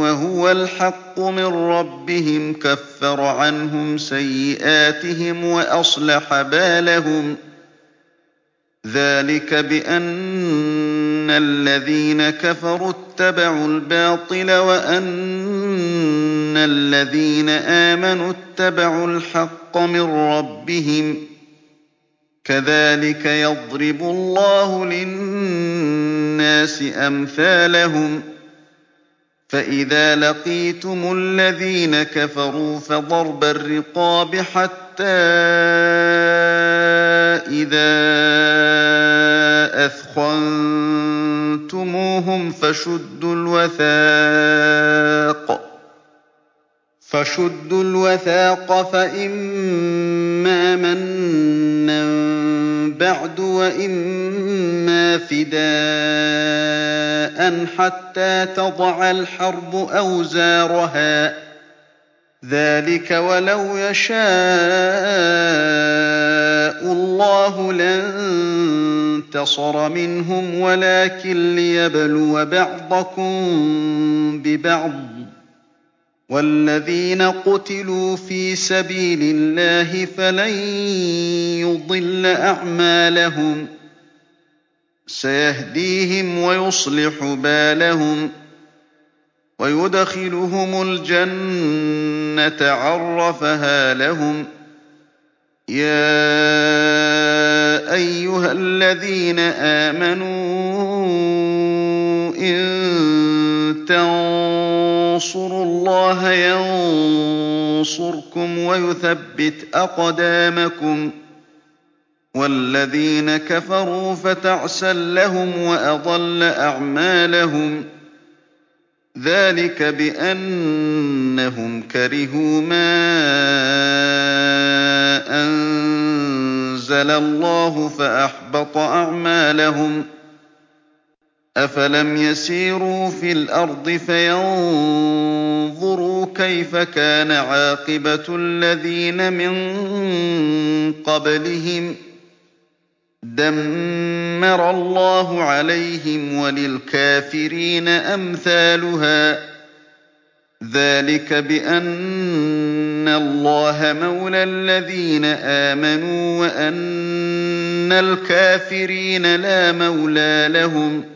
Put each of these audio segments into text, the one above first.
وَهُوَ الْحَقُّ مِن رَّبِّهِمْ كَفَّرَ عَنْهُمْ سَيِّئَاتِهِمْ وَأَصْلَحَ بَالَهُمْ ۚ. ذَٰلِكَ بِأَنَّ الَّذِينَ كَفَرُوا اتَّبَعُوا الْبَاطِلَ وَأَنَّ الَّذِينَ آمَنُوا اتَّبَعُوا الْحَقَّ مِن رَّبِّهِمْ ۚ. كَذَٰلِكَ يَضْرِبُ اللَّهُ لِلنَّاسِ أَمْثَالَهُمْ ۚ. فَإِذَا لَقِيتُمُ الَّذِينَ كَفَرُوا فَضَرْبَ الرِّقَابِ حَتَّىٰ إِذَا أَثْخَنتُمُوهُمْ فَشُدُّوا الْوَثَاقَ فَإِمَّا مَنًّا بَعْدُ وَإِمَّا فِدَاءً حَتَّىٰ تَضَعَ الْحَرْبُ أَوْزَارَهَا ۚ. ذَٰلِكَ وَلَوْ يَشَاءُ اللَّهُ لَانتَصَرَ مِنْهُمْ وَلَٰكِن لِّيَبْلُوَ بَعْضَكُم بِبَعْضٍ ۗ. وَالَّذِينَ قُتِلُوا فِي سَبِيلِ اللَّهِ فَلَن يُضِلَّ أَعْمَالَهُمْ ۚ سَيَهْدِيهِمْ وَيُصْلِحُ بَالَهُمْ ۖ وَيُدْخِلُهُمُ الْجَنَّةَ عَرَّفَهَا لَهُمْ ۚ يَا أَيُّهَا الَّذِينَ آمَنُوا إِن تَنصُرُوا اللَّهَ يَنصُرْكُمْ وَيُثَبِّتْ أَقْدَامَكُمْ ۚ وَالَّذِينَ كَفَرُوا فَتَعْسًا لَّهُمْ وَأَضَلَّ أَعْمَالَهُمْ ۚ ذَٰلِكَ بِأَنَّهُمْ كَرِهُوا مَا أَنزَلَ اللَّهُ فَأَحْبَطَ أَعْمَالَهُمْ ۚ أَفَلَمْ يَسِيرُوا فِي الْأَرْضِ فَيَنظُرُوا كَيْفَ كَانَ عَاقِبَةُ الَّذِينَ مِن قَبْلِهِمْ ۚ دَمَّرَ اللَّهُ عَلَيْهِمْ ۖ وَلِلْكَافِرِينَ أَمْثَالُهَا ۚ ذَٰلِكَ بِأَنَّ اللَّهَ مَوْلَى الَّذِينَ آمَنُوا وَأَنَّ الْكَافِرِينَ لَا مَوْلَىٰ لَهُمْ ۗ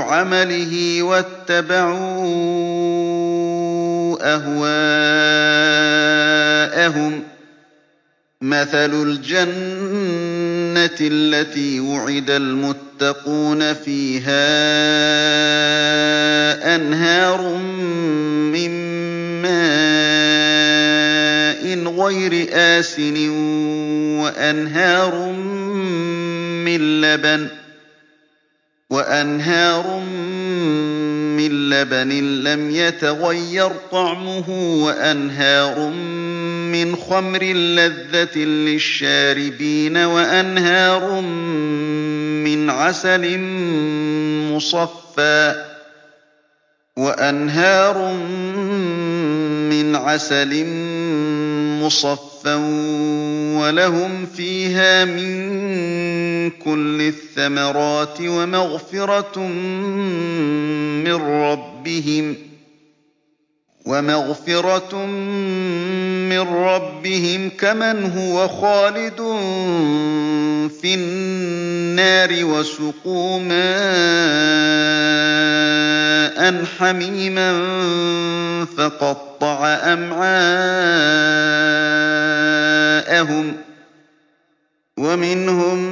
عَمَلِهِ وَاتَّبَعُوا أَهْوَاءَهُم ۚ. مَّثَلُ الْجَنَّةِ الَّتِي وُعِدَ الْمُتَّقُونَ ۖ فِيهَا أَنْهَارٌ مِّن مَّاءٍ غَيْرِ آسِنٍ وَأَنْهَارٌ مِّن لَّبَنٍ. لَّمْ يَتَغَيَّرْ طَعْمُهُ وَأَنْهَارٌ مِّنْ خَمْرٍ لَّذَّةٍ لِّلشَّارِبِينَ وَأَنْهَارٌ مِّنْ عَسَلٍ مُّصَفًّى وَلَهُمْ فِيهَا مِن كُلِّ الثَّمَرَاتِ وَمَغْفِرَةٌ مِّن رَّبِّهِمْ كَمَنْ هُوَ خَالِدٌ فِي النَّارِ وَسُقُوا مَاءً حَمِيمًا فَقَطَّعَ أَمْعَاءَهُمْ ۚ وَمِنْهُم مَّن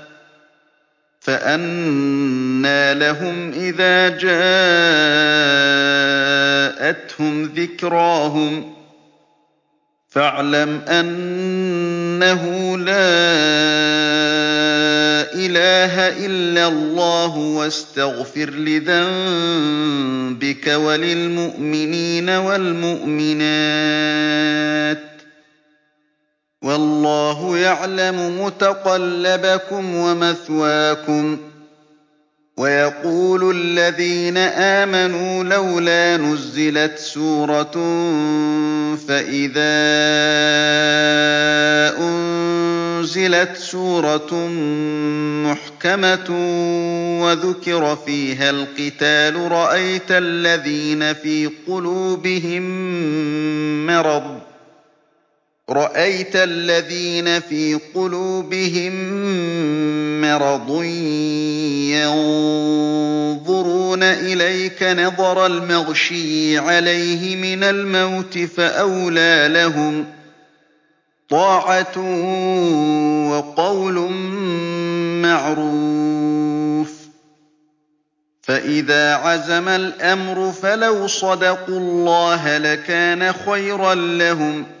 فَأَنَّىٰ لَهُمْ إِذَا جَاءَتْهُمْ ذِكْرَاهُمْ ۚ فَاعْلَمْ أَنَّهُ لَا إِلَٰهَ إِلَّا اللَّهُ وَاسْتَغْفِرْ لِذَنبِكَ وَلِلْمُؤْمِنِينَ وَالْمُؤْمِنَاتِ ۗ وَاللَّهُ يَعْلَمُ مُتَقَلَّبَكُمْ وَمَثْوَاكُمْ وَيَقُولُ الَّذِينَ آمَنُوا لَوْلَا نُزِّلَتْ سُورَةٌ فَإِذَا أُنزِلَتْ سُورَةٌ مُّحْكَمَةٌ وَذُكِرَ فِيهَا الْقِتَالُ رَأَيْتَ الَّذِينَ فِي قُلُوبِهِم مَّرَضٌ يَنظُرُونَ إِلَيْكَ نَظَرَ الْمَغْشِيِّ عَلَيْهِ مِنَ الْمَوْتِ فَأَوْلَىٰ لَهُمْ ۚ طَاعَةٌ وَقَوْلٌ مَّعْرُوفٌ ۚ فَإِذَا عَزَمَ الْأَمْرُ فَلَوْ صَدَقُوا اللَّهَ لَكَانَ خَيْرًا لَّهُمْ ۚ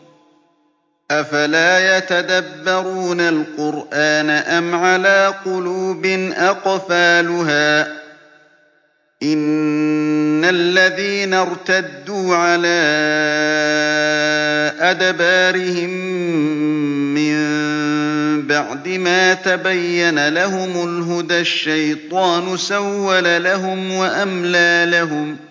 أَفَلَا يَتَدَبَّرُونَ الْقُرْآنَ أَمْ عَلَىٰ قُلُوبٍ أَقْفَالُهَا ۚ إِنَّ الَّذِينَ ارْتَدُّوا عَلَىٰ أَدْبَارِهِم مِّن بَعْدِ مَا تَبَيَّنَ لَهُمُ الْهُدَى الشَّيْطَانُ سَوَّلَ لَهُمْ وَأَمْلَىٰ لَهُمْ ۚ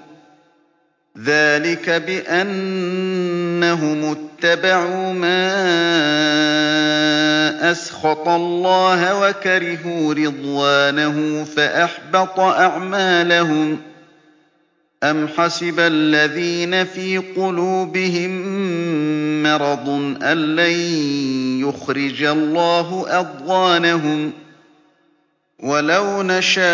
ذَٰلِكَ بِأَنَّهُمُ اتَّبَعُوا مَا أَسْخَطَ اللَّهَ وَكَرِهُوا رِضْوَانَهُ فَأَحْبَطَ أَعْمَالَهُمْ ۚ أَمْ حَسِبَ الَّذِينَ فِي قُلُوبِهِم مَّرَضٌ أَن لَّن يُخْرِجَ اللَّهُ أَضْغَانَهُمْ ۚ وَلَوْ نَشَاءُ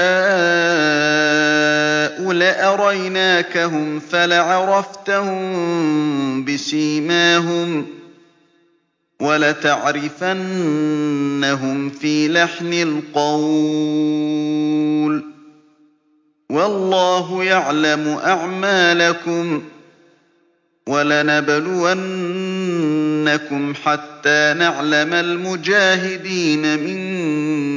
لَأَرَيْنَاكَهُمْ فَلَعَرَفْتَهُم بِسِيمَاهُمْ ۚ وَلَتَعْرِفَنَّهُمْ فِي لَحْنِ الْقَوْلِ ۚ وَاللَّهُ يَعْلَمُ أَعْمَالَكُمْ وَلَنَبْلُوَنَّكُمْ حَتَّىٰ نَعْلَمَ الْمُجَاهِدِينَ مِنكُمْ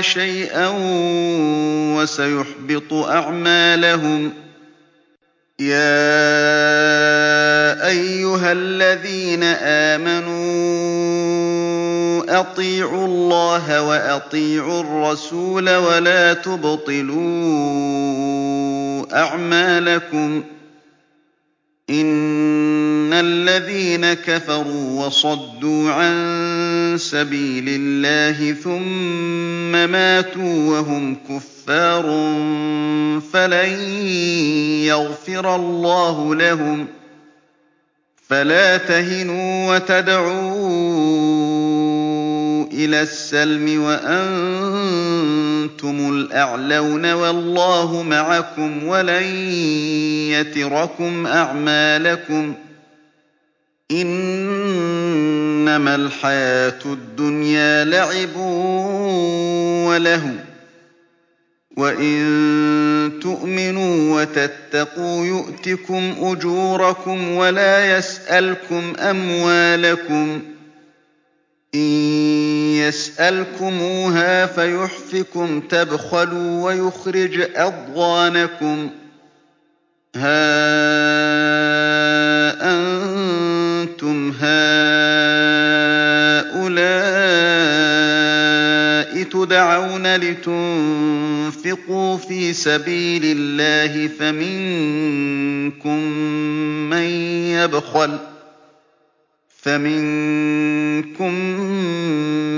شَيْئًا وَسَيُحْبِطُ أَعْمَالَهُمْ ۗ. يَا أَيُّهَا الَّذِينَ آمَنُوا أَطِيعُوا اللَّهَ وَأَطِيعُوا الرَّسُولَ وَلَا تُبْطِلُوا أَعْمَالَكُمْ ۗ. إِنَّ الَّذِينَ كَفَرُوا وَصَدُّوا عَن سَبِيلِ اللَّهِ ثُمَّ مَاتُوا وَهُمْ كُفَّارٌ فَلَن يَغْفِرَ اللَّهُ لَهُمْ ۖ فَلَا تَهِنُوا وَتَدْعُوا إِلَى السَّلْمِ وَأَنتُمُ الْأَعْلَوْنَ وَاللَّهُ مَعَكُمْ وَلَن يَتِرَكُمْ أَعْمَالَكُمْ ۚ إِنَّمَا الْحَيَاةُ الدُّنْيَا لَعِبٌ وَلَهْوٌ ۚ وَإِن تُؤْمِنُوا وَتَتَّقُوا يُؤْتِكُمْ أُجُورَكُمْ وَلَا يَسْأَلْكُمْ أَمْوَالَكُمْ ۖ إِن يَسْأَلْكُمُوهَا فَيُحْفِكُمْ تَبْخَلُوا وَيُخْرِجْ أَضْغَانَكُمْ ۖ تُدْعَوْنَ لِتُنفِقُوا فِي سَبِيلِ اللَّهِ فَمِنكُم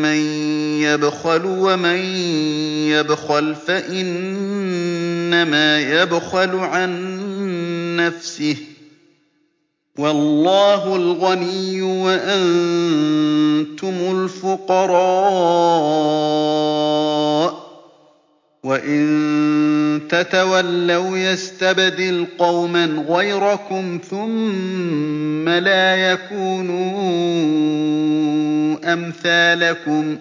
مَّن يَبْخَلُ ۖ وَمَن يَبْخَلْ فَإِنَّمَا يَبْخَلُ عَن نَّفْسِهِ ۚ وَاللَّهُ الْغَنِيُّ وَأَنتُمُ الْفُقَرَاءُ ۚ وَإِن تَتَوَلَّوْا يَسْتَبْدِلْ قَوْمًا غَيْرَكُمْ ثُمَّ لَا يَكُونُوا أَمْثَالَكُم